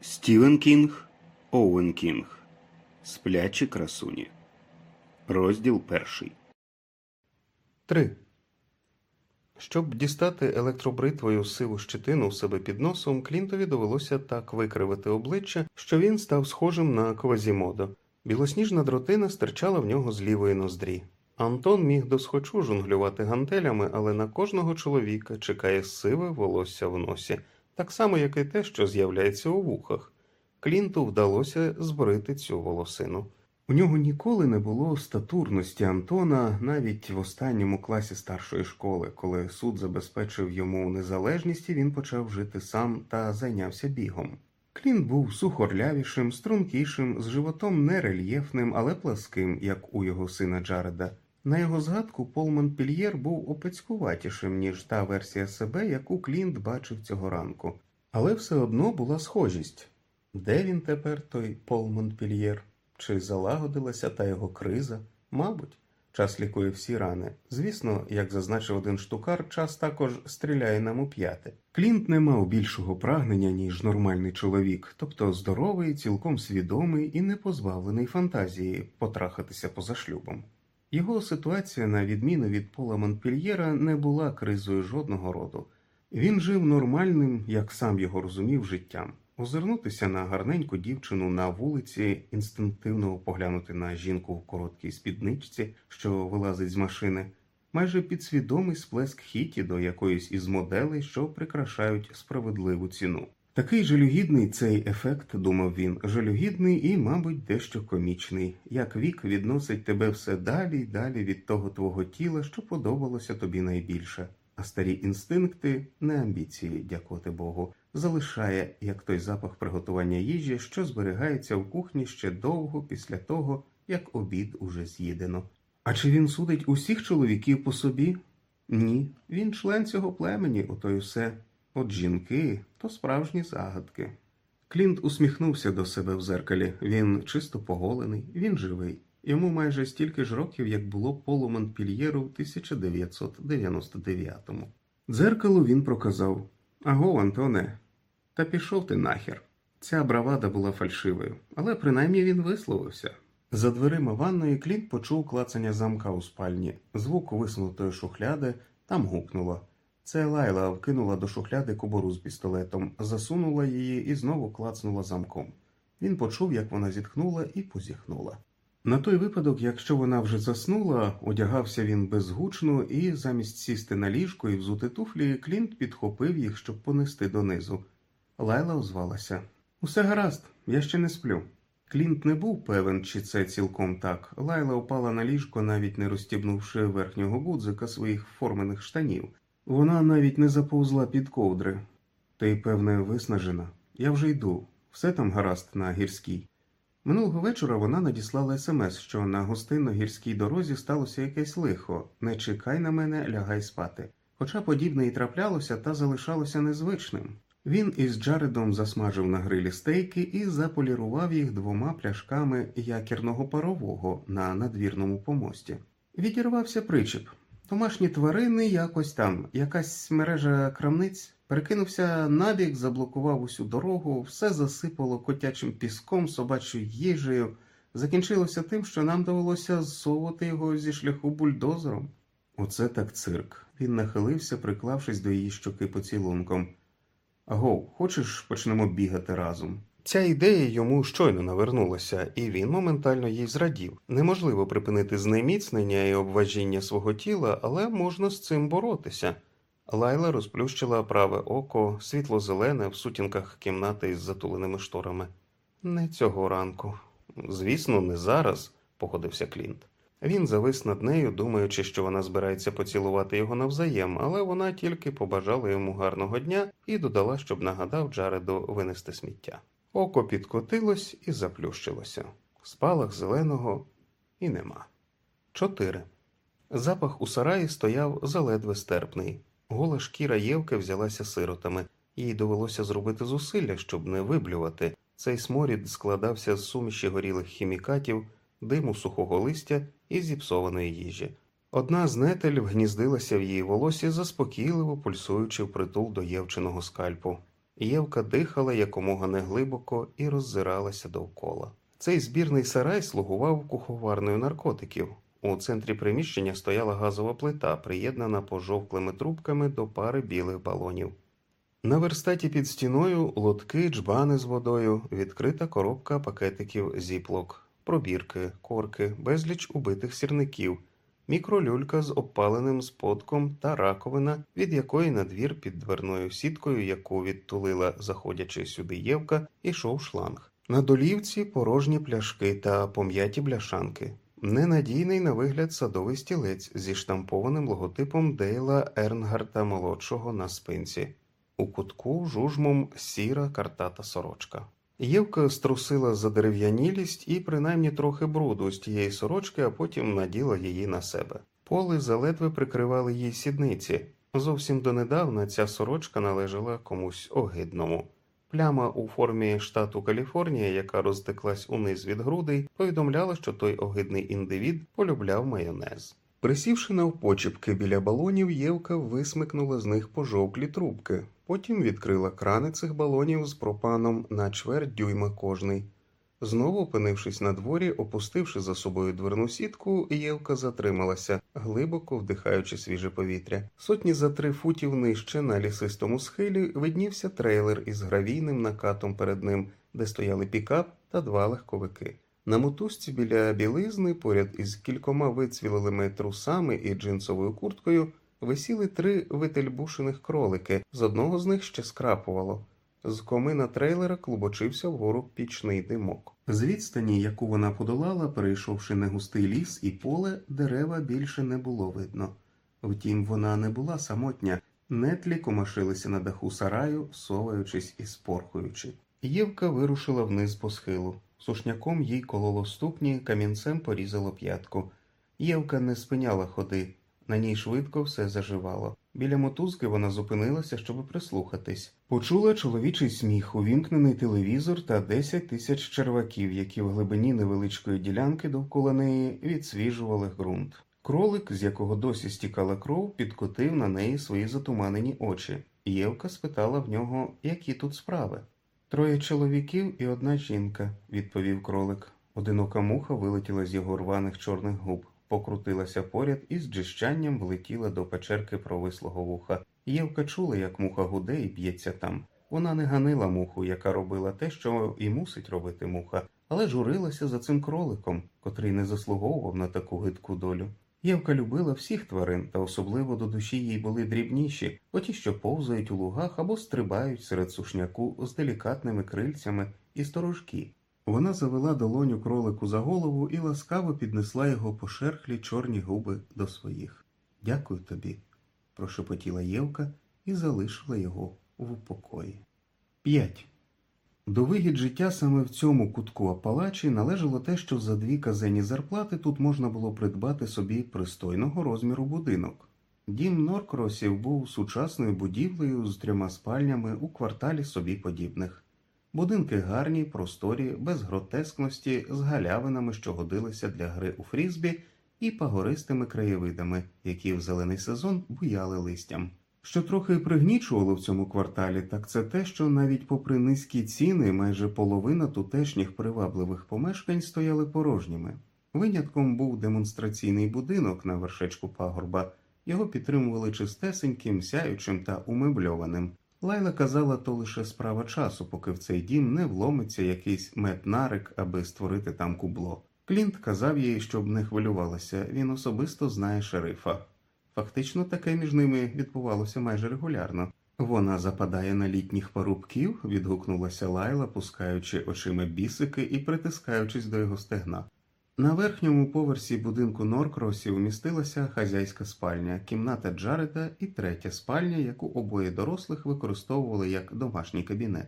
Стівен Кінг, Оуен Кінг. Сплячі красуні. Розділ перший. 3. Щоб дістати електробритвою сиву щетину у себе під носом, Клінтові довелося так викривити обличчя, що він став схожим на квазімодо. Білосніжна дротина стирчала в нього з лівої ноздрі. Антон міг досхочу жонглювати гантелями, але на кожного чоловіка чекає сиве волосся в носі, так само, як і те, що з'являється у вухах. Клінту вдалося збрити цю волосину. У нього ніколи не було статурності Антона навіть в останньому класі старшої школи, коли суд забезпечив йому незалежність він почав жити сам та зайнявся бігом. Клін був сухорлявішим, стрункішим, з животом не рельєфним, але пласким, як у його сина Джареда. На його згадку Пол Монпельєр був опецькуватішим, ніж та версія себе, яку Клінт бачив цього ранку. Але все одно була схожість. Де він тепер, той Пол Монпельєр? Чи залагодилася та його криза? Мабуть, час лікує всі рани. Звісно, як зазначив один штукар, час також стріляє нам у п'яте. Клінт не мав більшого прагнення, ніж нормальний чоловік, тобто здоровий, цілком свідомий і не позбавлений фантазії потрахатися поза шлюбом. Його ситуація, на відміну від Пола Монпельєра, не була кризою жодного роду. Він жив нормальним, як сам його розумів, життям. Озирнутися на гарненьку дівчину на вулиці, інстинктивно поглянути на жінку в короткій спідничці, що вилазить з машини, майже підсвідомий сплеск хіті до якоїсь із моделей, що прикрашають справедливу ціну. Такий жалюгідний цей ефект, думав він, жалюгідний і, мабуть, дещо комічний, як вік відносить тебе все далі й далі від того твого тіла, що подобалося тобі найбільше. А старі інстинкти, не амбіції, дякувати Богу, залишає як той запах приготування їжі, що зберігається в кухні ще довго після того, як обід уже з'їдено. А чи він судить усіх чоловіків по собі? Ні, він член цього племені, ото й все. От жінки то справжні загадки. Клінт усміхнувся до себе в зеркалі. Він чисто поголений, він живий. Йому майже стільки ж років, як було Полу Монпільєру в 1999-му. Дзеркало він проказав Аго, Антоне, та пішов ти нахер. Ця бравада була фальшивою, але принаймні він висловився. За дверима ванної Клінт почув клацання замка у спальні, звук висунутої шухляди, там гукнуло. Це Лайла вкинула до шухляди кобуру з пістолетом, засунула її і знову клацнула замком. Він почув, як вона зітхнула і позіхнула. На той випадок, якщо вона вже заснула, одягався він безгучно і, замість сісти на ліжко і взути туфлі, Клінт підхопив їх, щоб понести донизу. Лайла озвалася Усе гаразд, я ще не сплю. Клінт не був певен, чи це цілком так. Лайла упала на ліжко, навіть не розстібнувши верхнього гудзика своїх формених штанів. Вона навіть не заповзла під ковдри. Ти, певне, виснажена. Я вже йду. Все там гаразд на гірській. Минулого вечора вона надіслала смс, що на гостинно-гірській дорозі сталося якесь лихо. Не чекай на мене, лягай спати. Хоча подібне і траплялося, та залишалося незвичним. Він із Джаредом засмажив на грилі стейки і заполірував їх двома пляшками якірного парового на надвірному помості. Відірвався причіп. Домашні тварини якось там, якась мережа крамниць, перекинувся набік, заблокував усю дорогу, все засипало котячим піском, собачою їжею. Закінчилося тим, що нам довелося зсовувати його зі шляху бульдозером. Оце так цирк. Він нахилився, приклавшись до її щоки поцілунком. Агов, хочеш почнемо бігати разом? Ця ідея йому щойно навернулася, і він моментально їй зрадів. Неможливо припинити знеміцнення і обважіння свого тіла, але можна з цим боротися. Лайла розплющила праве око, світло-зелене в сутінках кімнати із затуленими шторами. Не цього ранку. Звісно, не зараз, погодився Клінт. Він завис над нею, думаючи, що вона збирається поцілувати його навзаєм, але вона тільки побажала йому гарного дня і додала, щоб нагадав Джареду винести сміття. Око підкотилось і заплющилося. Спалах зеленого і нема. Чотири. Запах у сараї стояв заледве стерпний. Гола шкіра Євки взялася сиротами, їй довелося зробити зусилля, щоб не виблювати. Цей сморід складався з суміші горілих хімікатів, диму сухого листя і зіпсованої їжі. Одна з нетель вгніздилася в її волосі, заспокійливо пульсуючи впритул до Євчиного скальпу. Євка дихала якомога неглибоко і роззиралася довкола. Цей збірний сарай слугував куховарною наркотиків. У центрі приміщення стояла газова плита, приєднана пожовклими трубками до пари білих балонів. На верстаті під стіною лотки, джбани з водою, відкрита коробка пакетиків зіплок, пробірки, корки, безліч убитих сірників, мікролюлька з обпаленим сподком та раковина, від якої на двір під дверною сіткою, яку відтулила, заходячи сюди Євка, ішов шланг. На долівці порожні пляшки та пом'яті бляшанки. Ненадійний на вигляд садовий стілець зі штампованим логотипом Дейла Ернгарта молодшого на спинці. У кутку жужмом сіра картата сорочка. Євка струсила задерев'янілість і принаймні трохи бруду з тієї сорочки, а потім наділа її на себе. Поли заледве прикривали їй сідниці. Зовсім донедавна ця сорочка належала комусь огидному. Пляма у формі штату Каліфорнія, яка розтеклась униз від грудей, повідомляла, що той огидний індивід полюбляв майонез. Присівши навпочіпки біля балонів, Євка висмикнула з них пожовклі трубки, потім відкрила крани цих балонів з пропаном на чверть дюйма кожний. Знову опинившись на дворі, опустивши за собою дверну сітку, Євка затрималася, глибоко вдихаючи свіже повітря. Сотні за три футів нижче на лісистому схилі виднівся трейлер із гравійним накатом перед ним, де стояли пікап та два легковики. На мотузці біля білизни, поряд із кількома вицвілилими трусами і джинсовою курткою, висіли три вительбушених кролики, з одного з них ще скрапувало. З комина трейлера клубочився вгору пічний димок. З відстані, яку вона подолала, перейшовши негустий ліс і поле, дерева більше не було видно. Втім, вона не була самотня, нетлі комашилися на даху сараю, соваючись і спорхуючи. Євка вирушила вниз по схилу. Сушняком їй кололо ступні, камінцем порізало п'ятку. Євка не спиняла ходи, на ній швидко все заживало. Біля мотузки вона зупинилася, щоб прислухатись. Почула чоловічий сміх, увімкнений телевізор та 10 тисяч черваків, які в глибині невеличкої ділянки довкола неї відсвіжували ґрунт. Кролик, з якого досі стікала кров, підкотив на неї свої затуманені очі. Євка спитала в нього, які тут справи. Троє чоловіків і одна жінка, відповів кролик. Одинока муха вилетіла з його рваних чорних губ, покрутилася поряд і з джищанням влетіла до печерки провислого вуха. Євка чула, як муха гуде і б'ється там. Вона не ганила муху, яка робила те, що і мусить робити муха, але журилася за цим кроликом, котрий не заслуговував на таку гидку долю. Євка любила всіх тварин, та особливо до душі їй були дрібніші, оті, що повзають у лугах або стрибають серед сушняку з делікатними крильцями і сторожки. Вона завела долоню кролику за голову і ласкаво піднесла його пошерхлі чорні губи до своїх. Дякую тобі, прошепотіла Євка і залишила його в покої. 5. До вигід життя саме в цьому кутку Апалачі належало те, що за дві казені зарплати тут можна було придбати собі пристойного розміру будинок. Дім Норкросів був сучасною будівлею з трьома спальнями у кварталі собі подібних. Будинки гарні, просторі, без гротескності, з галявинами, що годилися для гри у фрізбі, і пагористими краєвидами, які в зелений сезон буяли листям. Що трохи пригнічувало в цьому кварталі, так це те, що навіть попри низькі ціни, майже половина тутешніх привабливих помешкань стояли порожніми. Винятком був демонстраційний будинок на вершечку пагорба. Його підтримували чистесеньким, сяючим та умебльованим. Лайла казала, то лише справа часу, поки в цей дім не вломиться якийсь метнарик, аби створити там кубло. Клінт казав їй, щоб не хвилювалася, він особисто знає шерифа. Фактично таке між ними відбувалося майже регулярно. Вона западає на літніх парубків, відгукнулася Лайла, пускаючи очима бісики і притискаючись до його стегна. На верхньому поверсі будинку Норкросів містилася хазяйська спальня, кімната Джареда і третя спальня, яку обоє дорослих використовували як домашній кабінет.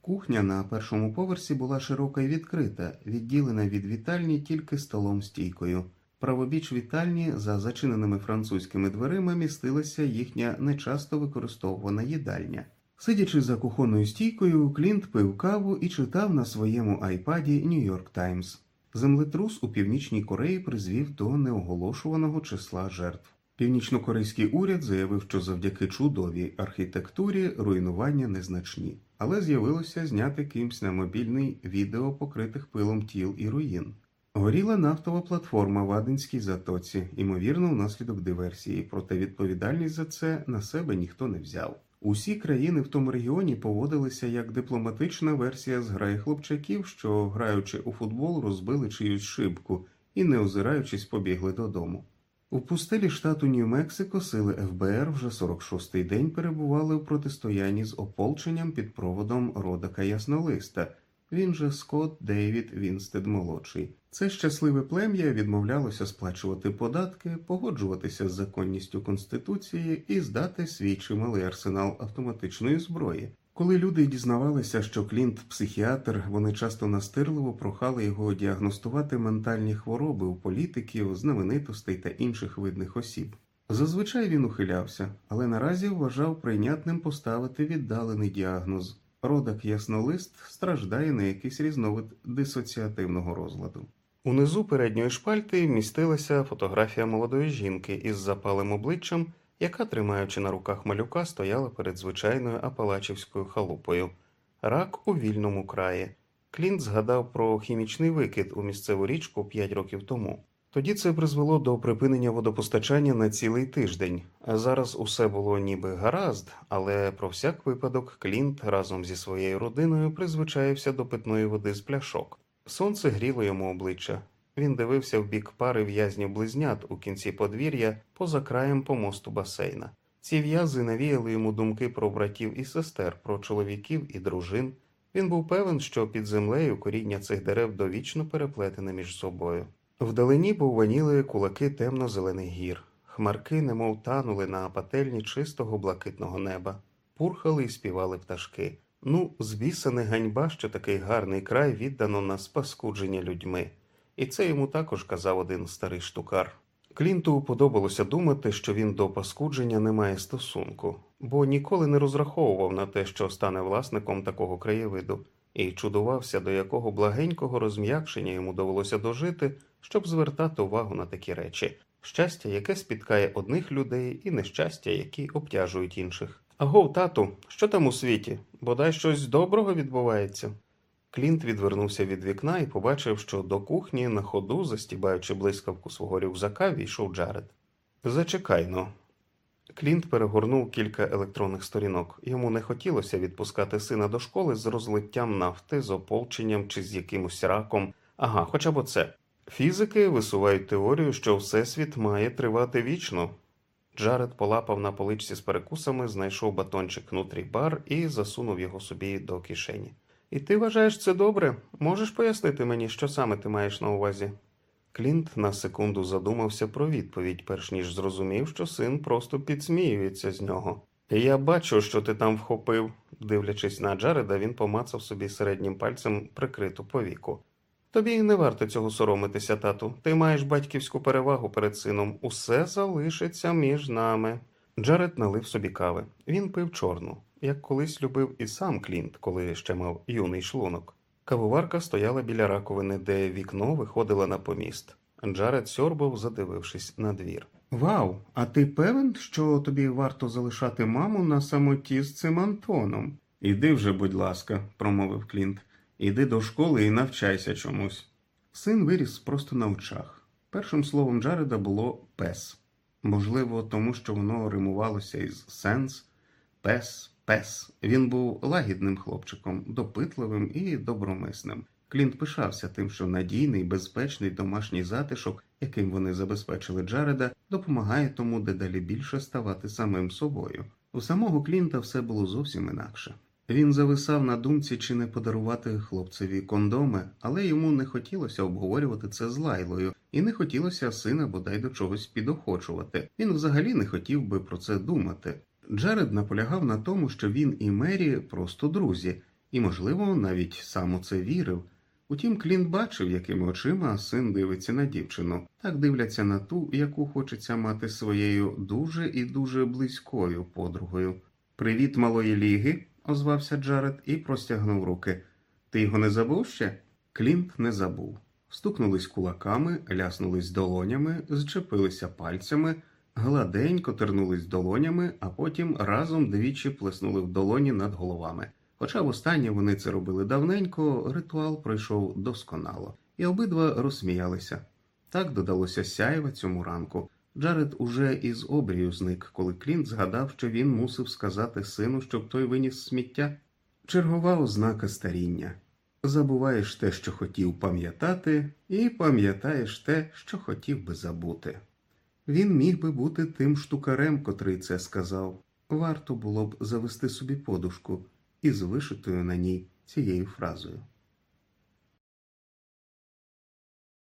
Кухня на першому поверсі була широка і відкрита, відділена від вітальні тільки столом стійкою. Правобіч вітальні за зачиненими французькими дверима містилася їхня нечасто використовувана їдальня. Сидячи за кухонною стійкою, Клінт пив каву і читав на своєму айпаді Нью-Йорк Таймс. Землетрус у північній Кореї призвів до неоголошуваного числа жертв. Північнокорейський уряд заявив, що завдяки чудовій архітектурі руйнування незначні, але з'явилося зняти кимсь на мобільний відео покритих пилом тіл і руїн. Горіла нафтова платформа в Аденській затоці, ймовірно, внаслідок диверсії, проте відповідальність за це на себе ніхто не взяв. Усі країни в тому регіоні поводилися як дипломатична версія зграї хлопчаків, що, граючи у футбол, розбили чиюсь шибку і, не озираючись, побігли додому. У пустелі штату Нью-Мексико сили ФБР вже 46-й день перебували у протистоянні з ополченням під проводом Родака Яснолиста. Він же Скотт Дейвід Вінстед молодший. Це щасливе плем'я відмовлялося сплачувати податки, погоджуватися з законністю конституції і здати свій чималий арсенал автоматичної зброї. Коли люди дізнавалися, що Клінт психіатр, вони часто настирливо прохали його діагностувати ментальні хвороби у політиків, знаменитостей та інших видних осіб. Зазвичай він ухилявся, але наразі вважав прийнятним поставити віддалений діагноз. Родак яснолист страждає на якийсь різновид дисоціативного розладу. Унизу передньої шпальти містилася фотографія молодої жінки із запалим обличчям, яка, тримаючи на руках малюка, стояла перед звичайною апалачівською халупою. Рак у вільному краї. Клінт згадав про хімічний викид у місцеву річку 5 років тому. Тоді це призвело до припинення водопостачання на цілий тиждень. Зараз усе було ніби гаразд, але про всяк випадок Клінт разом зі своєю родиною призвичаївся до питної води з пляшок. Сонце гріло йому обличчя. Він дивився в бік пари в'язнів близнят у кінці подвір'я поза краєм помосту басейна. Ці в'язи навіяли йому думки про братів і сестер, про чоловіків і дружин. Він був певен, що під землею коріння цих дерев довічно переплетене між собою. Вдалині повваніли кулаки темно-зелених гір. Хмарки немов танули на пательні чистого блакитного неба, пурхали і співали пташки. Ну, звіса не ганьба, що такий гарний край віддано на спаскудження людьми. І це йому також казав один старий штукар. Клінту подобалося думати, що він до паскудження не має стосунку, бо ніколи не розраховував на те, що стане власником такого краєвиду, і чудувався, до якого благенького розм'якшення йому довелося дожити, щоб звертати увагу на такі речі щастя, яке спіткає одних людей, і нещастя, які обтяжують інших. Агов, тату, що там у світі? Бодай щось доброго відбувається. Клінт відвернувся від вікна і побачив, що до кухні на ходу, застібаючи блискавку свого рюкзака, війшов Джаред. Зачекайно. Клінт перегорнув кілька електронних сторінок. Йому не хотілося відпускати сина до школи з розлиттям нафти, з ополченням чи з якимось раком. Ага, хоча б оце. Фізики висувають теорію, що Всесвіт має тривати вічно. Джаред полапав на поличці з перекусами, знайшов батончик нутрій бар і засунув його собі до кишені. І ти вважаєш це добре? Можеш пояснити мені, що саме ти маєш на увазі? Клінт на секунду задумався про відповідь, перш ніж зрозумів, що син просто підсміюється з нього. Я бачу, що ти там вхопив. Дивлячись на Джареда, він помацав собі середнім пальцем прикриту повіку. Тобі не варто цього соромитися, тату. Ти маєш батьківську перевагу перед сином. Усе залишиться між нами. Джаред налив собі кави. Він пив чорну, як колись любив і сам Клінт, коли ще мав юний шлунок. Кавоварка стояла біля раковини, де вікно виходило на поміст. Джаред сьорбав, задивившись на двір. Вау, а ти певен, що тобі варто залишати маму на самоті з цим Антоном? Іди вже, будь ласка, промовив Клінт. Іди до школи і навчайся чомусь. Син виріс просто на очах. Першим словом Джареда було пес. Можливо, тому що воно римувалося із сенс, пес, пес. Він був лагідним хлопчиком, допитливим і добромисним. Клінт пишався тим, що надійний, безпечний домашній затишок, яким вони забезпечили Джареда, допомагає тому дедалі більше ставати самим собою. У самого Клінта все було зовсім інакше. Він зависав на думці, чи не подарувати хлопцеві кондоми, але йому не хотілося обговорювати це з Лайлою, і не хотілося сина бодай до чогось підохочувати. Він взагалі не хотів би про це думати. Джаред наполягав на тому, що він і Мері просто друзі, і, можливо, навіть сам у це вірив. Утім, Клінт бачив, якими очима син дивиться на дівчину. Так дивляться на ту, яку хочеться мати своєю дуже і дуже близькою подругою. Привіт, малої ліги, озвався Джаред і простягнув руки. Ти його не забув ще? Клінт не забув. Стукнулись кулаками, ляснулись долонями, зчепилися пальцями, гладенько тернулись долонями, а потім разом двічі плеснули в долоні над головами. Хоча востаннє вони це робили давненько, ритуал пройшов досконало, і обидва розсміялися. Так додалося сяєва цьому ранку. Джаред уже із обрію зник, коли Клінт згадав, що він мусив сказати сину, щоб той виніс сміття. Чергова ознака старіння. Забуваєш те, що хотів пам'ятати, і пам'ятаєш те, що хотів би забути. Він міг би бути тим штукарем, котрий це сказав. Варто було б завести собі подушку із вишитою на ній цією фразою.